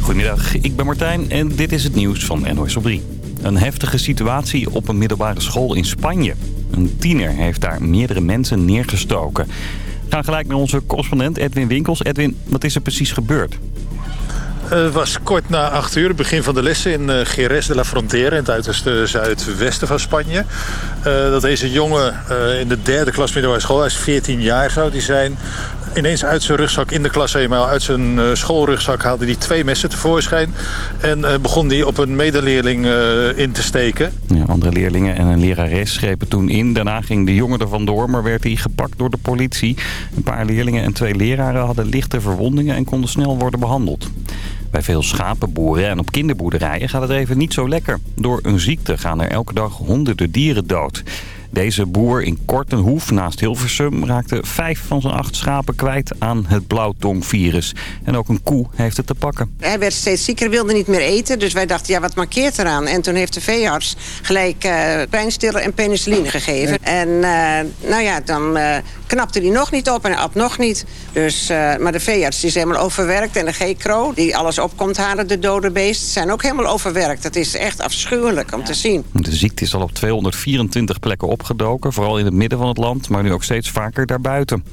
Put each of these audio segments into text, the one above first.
Goedemiddag, ik ben Martijn en dit is het nieuws van NOS op 3. Een heftige situatie op een middelbare school in Spanje. Een tiener heeft daar meerdere mensen neergestoken. We gaan gelijk naar onze correspondent Edwin Winkels. Edwin, wat is er precies gebeurd? Het was kort na 8 uur, het begin van de lessen in uh, de la Frontera... in het uiterste zuidwesten van Spanje. Uh, dat deze jongen uh, in de derde klas middelbare school, hij is 14 jaar zou hij zijn ineens uit zijn rugzak in de klas eenmaal, uit zijn uh, schoolrugzak haalde hij twee messen tevoorschijn. En uh, begon hij op een medeleerling in te steken. Ja, andere leerlingen en een lerares grepen toen in. Daarna ging de jongen er vandoor, maar werd hij gepakt door de politie. Een paar leerlingen en twee leraren hadden lichte verwondingen en konden snel worden behandeld. Bij veel schapenboeren en op kinderboerderijen gaat het even niet zo lekker. Door een ziekte gaan er elke dag honderden dieren dood. Deze boer in Kortenhoef naast Hilversum raakte vijf van zijn acht schapen kwijt aan het blauwtongvirus. En ook een koe heeft het te pakken. Hij werd steeds zieker, wilde niet meer eten. Dus wij dachten, ja, wat markeert eraan? En toen heeft de veearts gelijk uh, pijnstiller en penicilline gegeven. En uh, nou ja, dan uh, knapte hij nog niet op en at nog niet. Dus, maar de veearts die is helemaal overwerkt. En de G-kro, die alles opkomt halen, de dode beest, zijn ook helemaal overwerkt. Dat is echt afschuwelijk om te zien. De ziekte is al op 224 plekken op opgedoken. Vooral in het midden van het land, maar nu ook steeds vaker daarbuiten.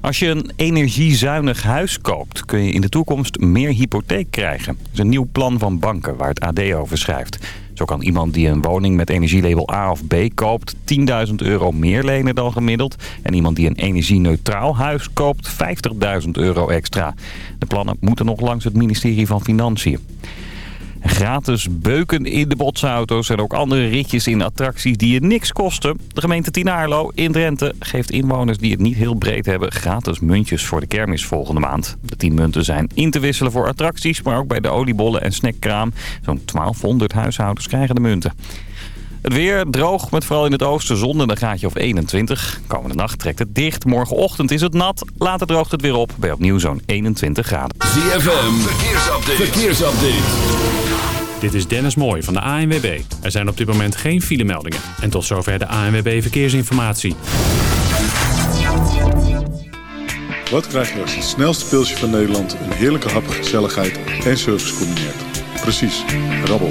Als je een energiezuinig huis koopt, kun je in de toekomst meer hypotheek krijgen. Dat is een nieuw plan van banken waar het AD over schrijft. Zo kan iemand die een woning met energielabel A of B koopt 10.000 euro meer lenen dan gemiddeld. En iemand die een energie-neutraal huis koopt 50.000 euro extra. De plannen moeten nog langs het ministerie van Financiën. Gratis beuken in de botsauto's en ook andere ritjes in attracties die je niks kosten. De gemeente Tinaarlo in Drenthe geeft inwoners die het niet heel breed hebben gratis muntjes voor de kermis volgende maand. De 10 munten zijn in te wisselen voor attracties, maar ook bij de oliebollen en snackkraam. Zo'n 1200 huishoudens krijgen de munten. Het weer droog met vooral in het oosten zon en een graadje of 21. Komende nacht trekt het dicht. Morgenochtend is het nat. Later droogt het weer op bij opnieuw zo'n 21 graden. ZFM, verkeersupdate. verkeersupdate. Dit is Dennis Mooij van de ANWB. Er zijn op dit moment geen filemeldingen. En tot zover de ANWB Verkeersinformatie. Wat krijg je als het snelste pilsje van Nederland... een heerlijke hap, gezelligheid en service combineert? Precies, rabbel.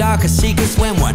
darkest secrets when one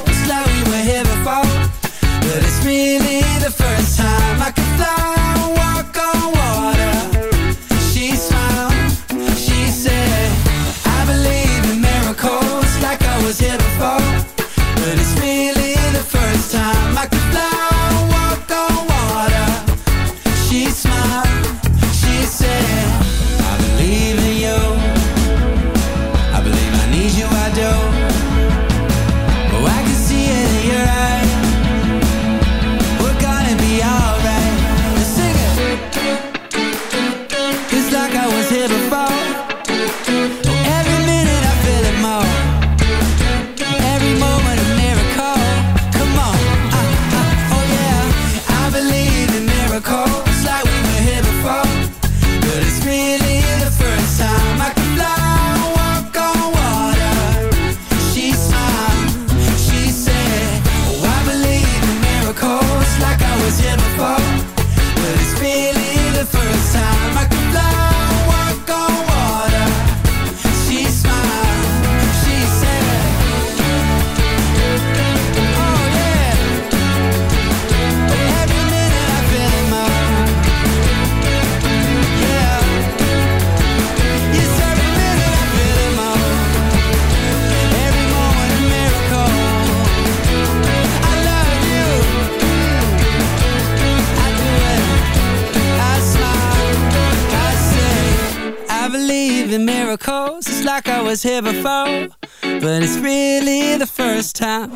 was here before, but it's really the first time.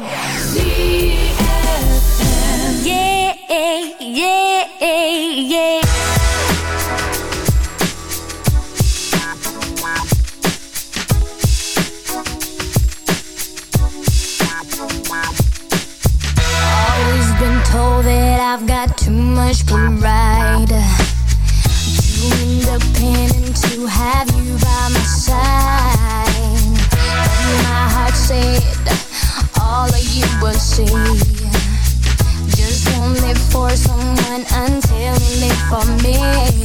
Yeah, yeah, yeah. Always been told that I've got too much pride. Too independent see. Just live for someone until you live for me.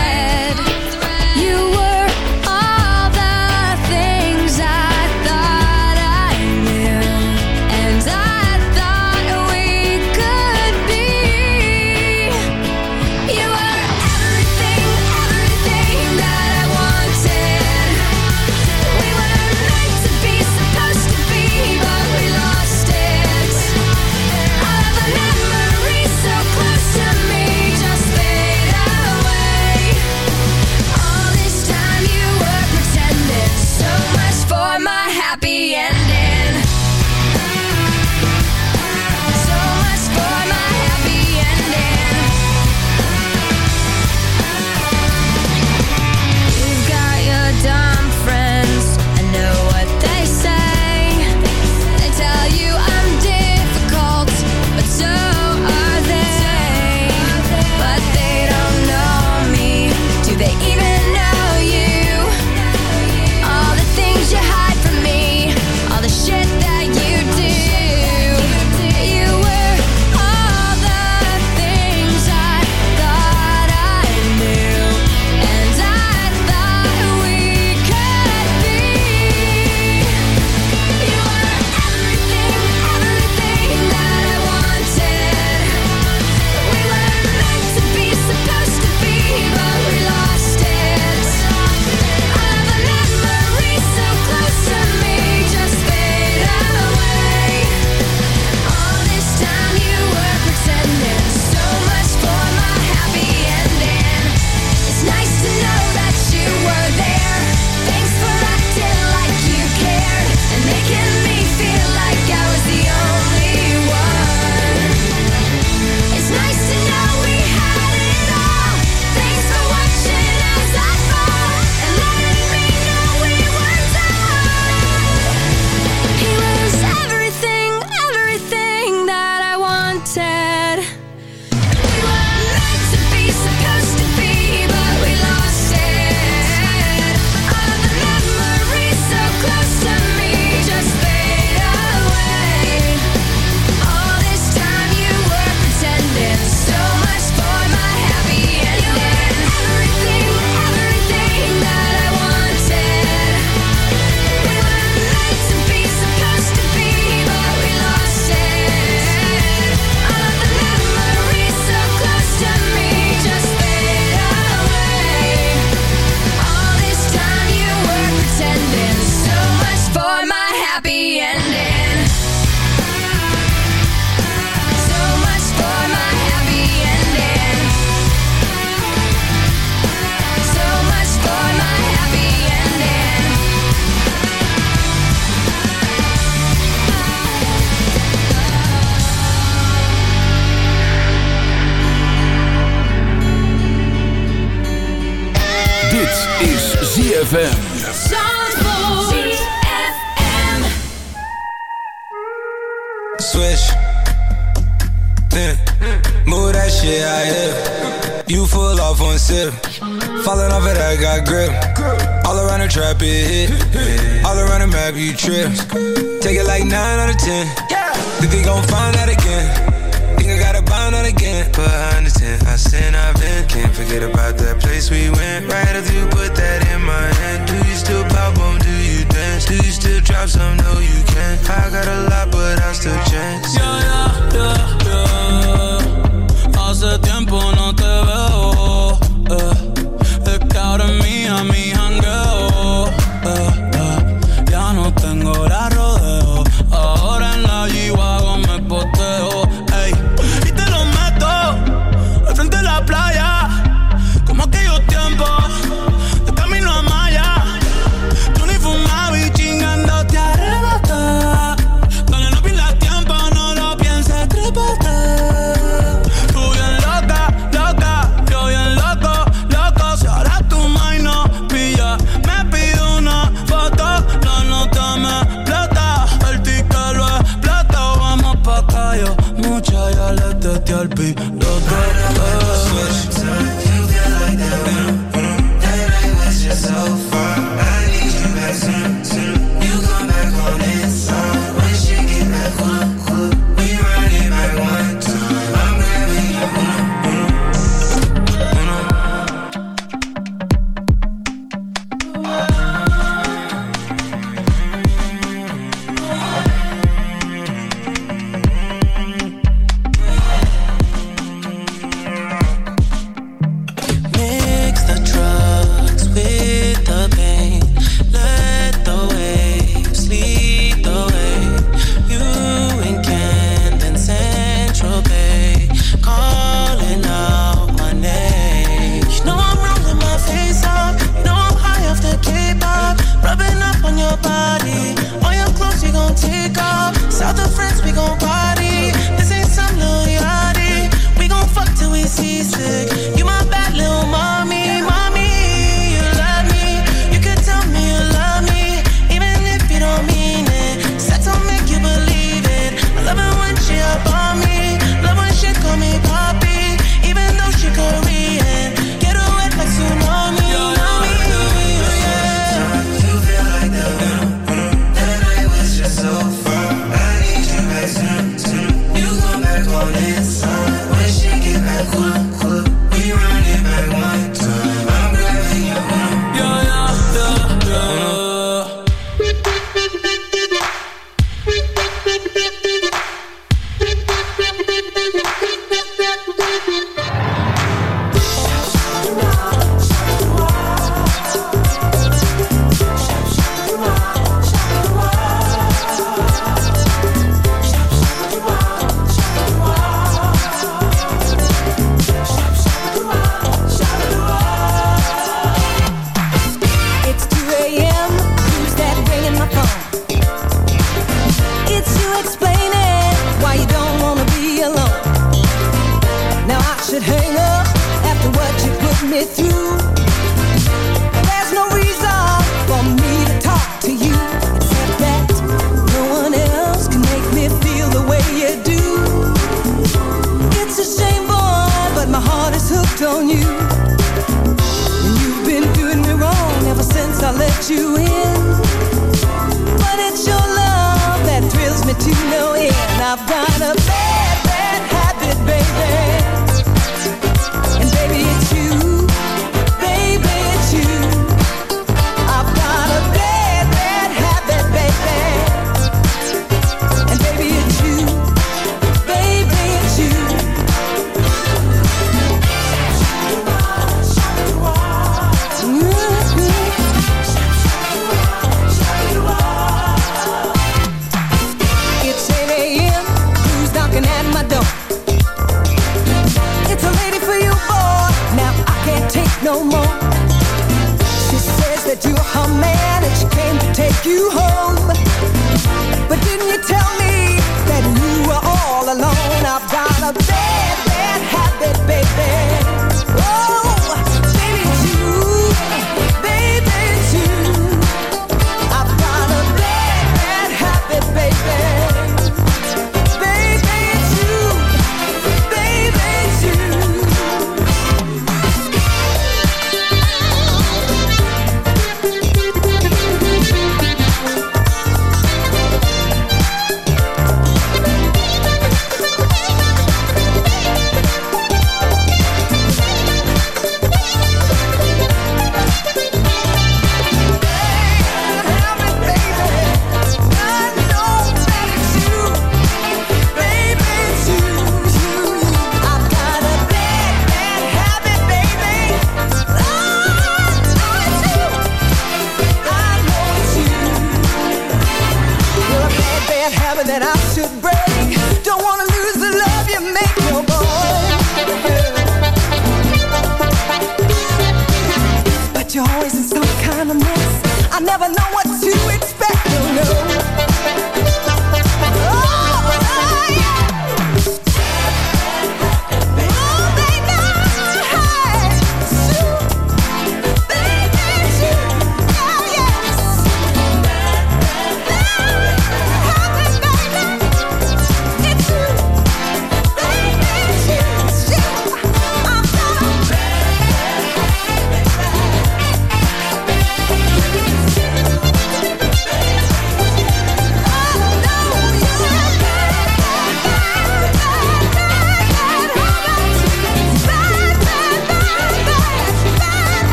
have some new you can't. I got a lot, but I still chance.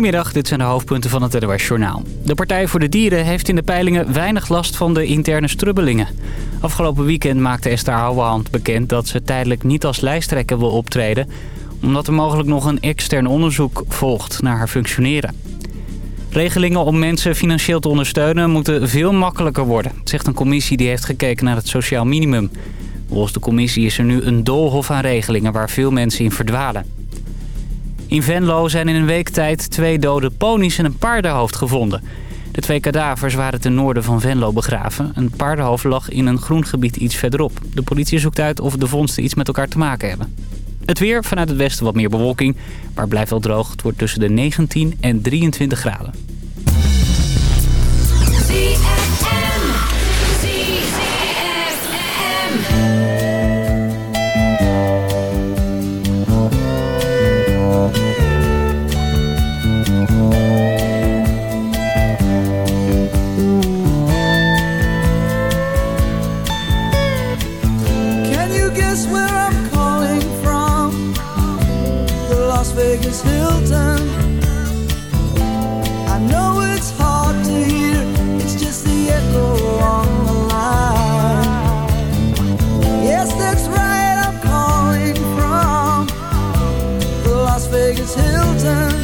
Goedemiddag, dit zijn de hoofdpunten van het NOS Journaal. De Partij voor de Dieren heeft in de peilingen weinig last van de interne strubbelingen. Afgelopen weekend maakte Esther Houwehand bekend dat ze tijdelijk niet als lijsttrekker wil optreden... omdat er mogelijk nog een extern onderzoek volgt naar haar functioneren. Regelingen om mensen financieel te ondersteunen moeten veel makkelijker worden... zegt een commissie die heeft gekeken naar het sociaal minimum. Volgens de commissie is er nu een doolhof aan regelingen waar veel mensen in verdwalen. In Venlo zijn in een week tijd twee dode ponies en een paardenhoofd gevonden. De twee kadavers waren ten noorden van Venlo begraven. Een paardenhoofd lag in een groen gebied iets verderop. De politie zoekt uit of de vondsten iets met elkaar te maken hebben. Het weer, vanuit het westen wat meer bewolking, maar blijft wel droog. Het wordt tussen de 19 en 23 graden. Guess where I'm calling from? The Las Vegas Hilton. I know it's hard to hear, it's just the echo on the line. Yes, that's right, I'm calling from the Las Vegas Hilton.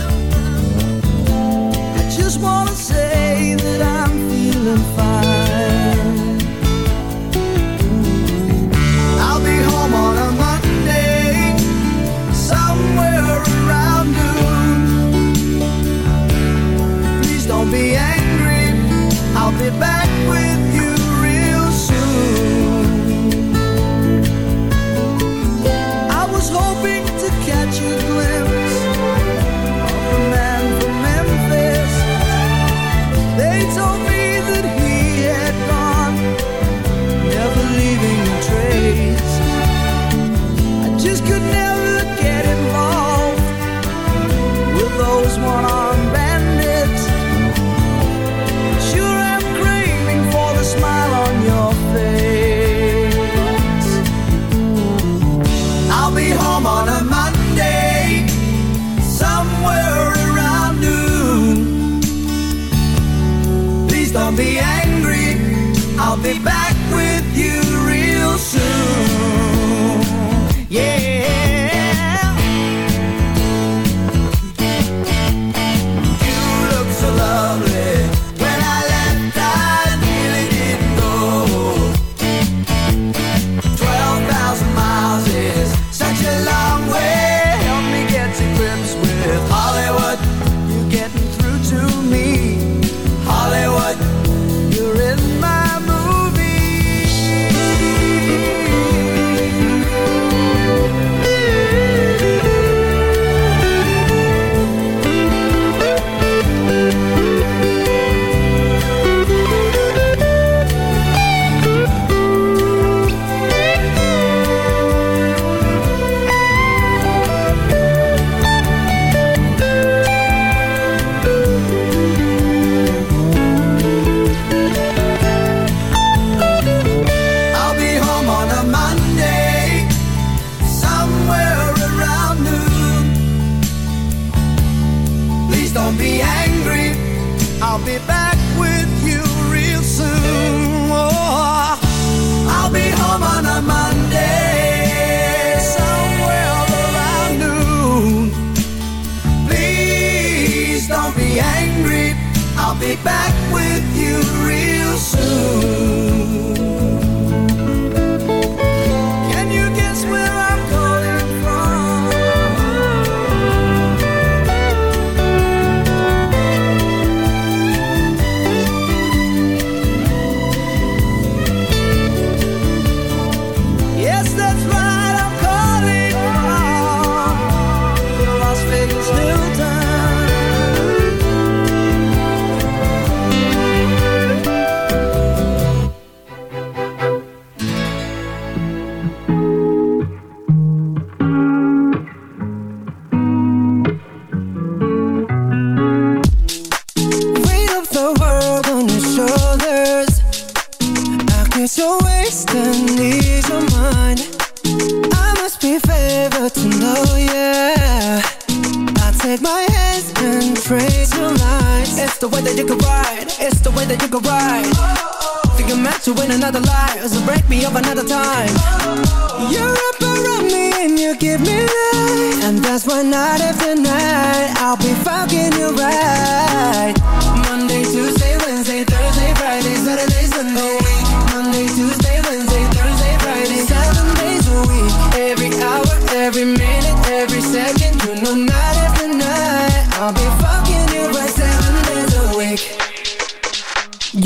The way that you can ride. It's the way that you can ride. Think I'm meant to win another life, so break me up another time. You're up around me and you give me life, and that's why night after night I'll be fucking you right. Monday, Tuesday, Wednesday, Thursday, Friday, Saturday, Sunday.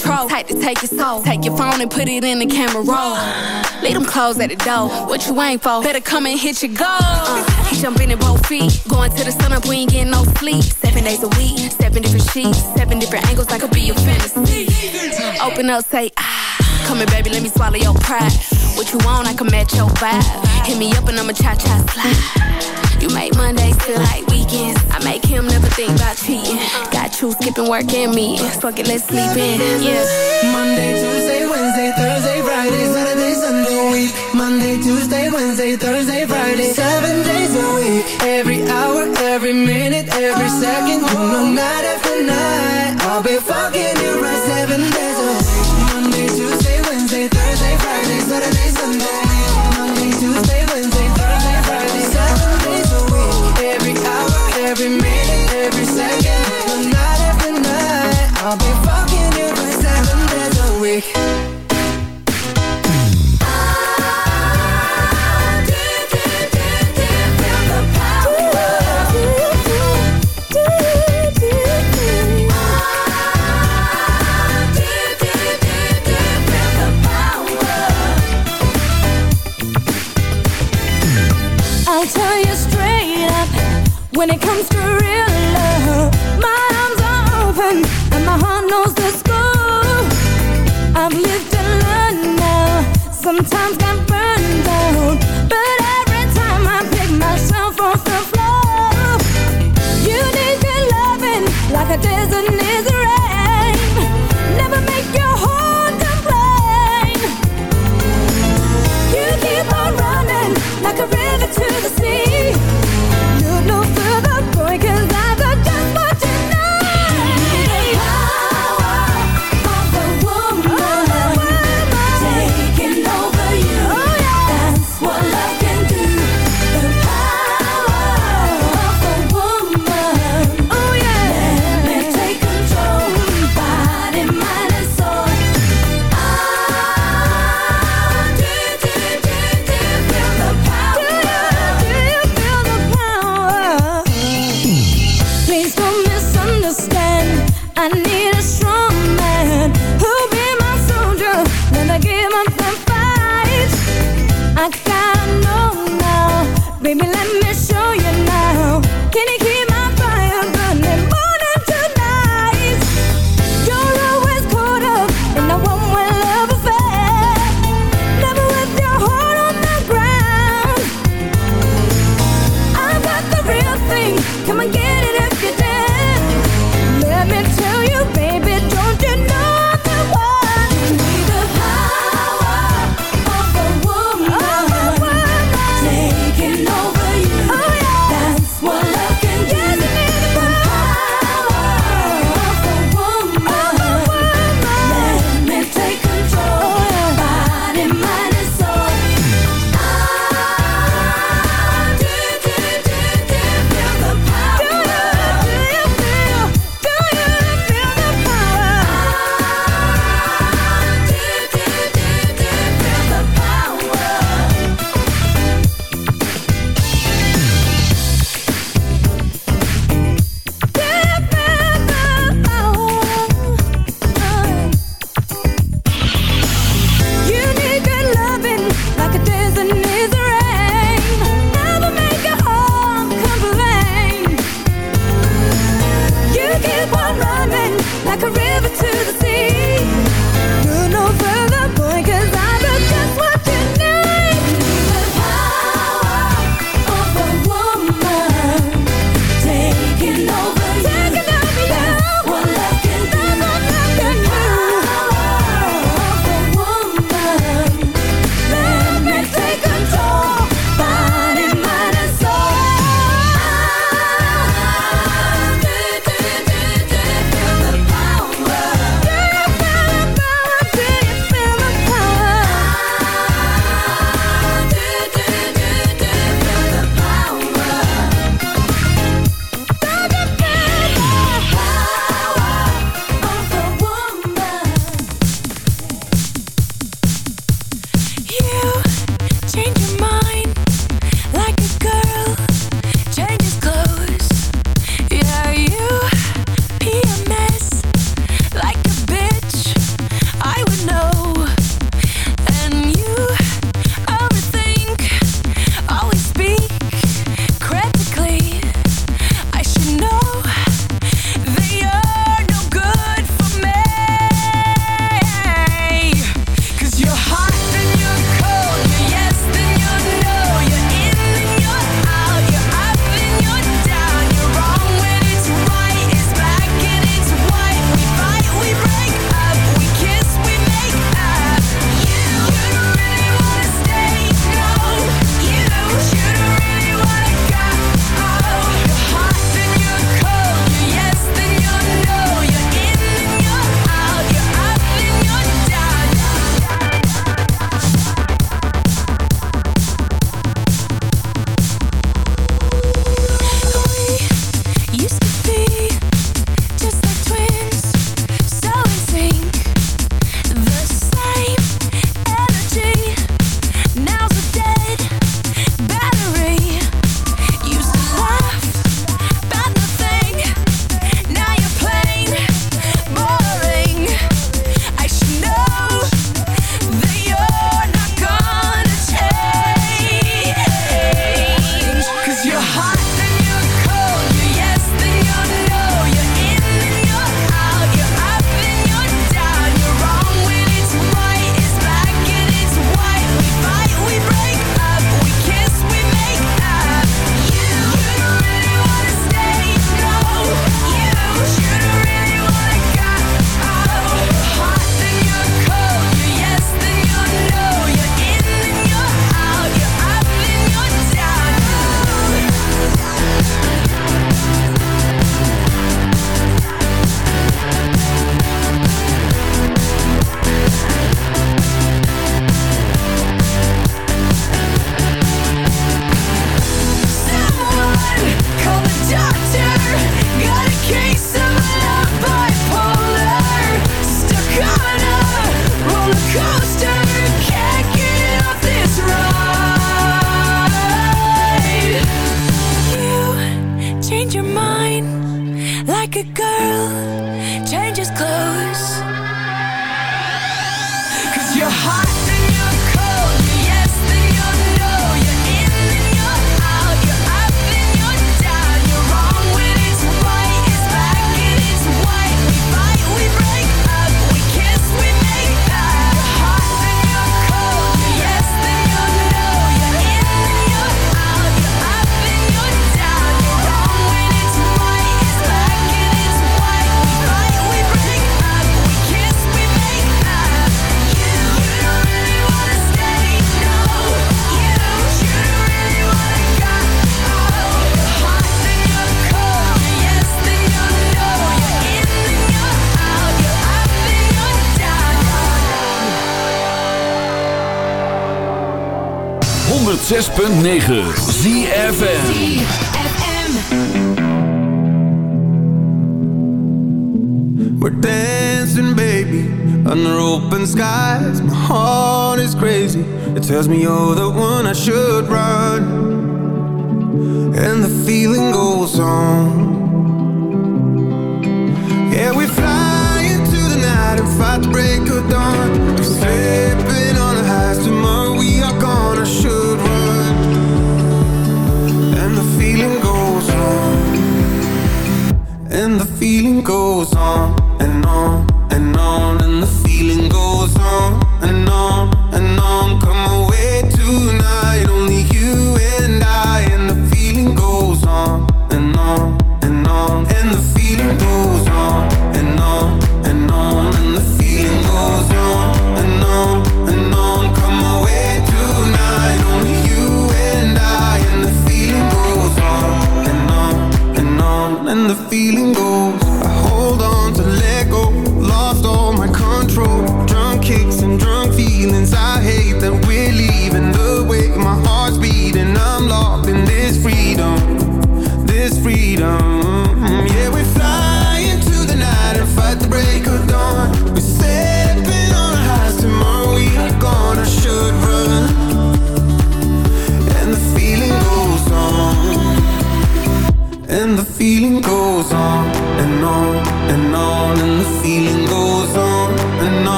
control, type to take your soul. Take your phone and put it in the camera roll. Leave them clothes at the door. What you ain't for? Better come and hit your goal. Uh, jumping in both feet, going to the sun up, we ain't getting no sleep. Seven days a week, seven different sheets, seven different angles, that could be your fantasy. Open up, say ah. Come here, baby, let me swallow your pride. What you want, I can match your vibe. Hit me up and I'ma cha cha slide. You make Mondays feel like weekends. I make him never think about cheating. Got you skipping work and me. Fuck it, let's sleep in. Yeah. Monday, Tuesday, Wednesday, Thursday, Friday, Saturday, Sunday, week. Monday, Tuesday, Wednesday, Thursday, Friday, seven days a week. Every hour, every minute, every second, you know, night night. I'll be fucking you right like a 106.9 We're dancing baby Under open skies. My heart is crazy. It tells me you're the one I should run. And the feeling goes on.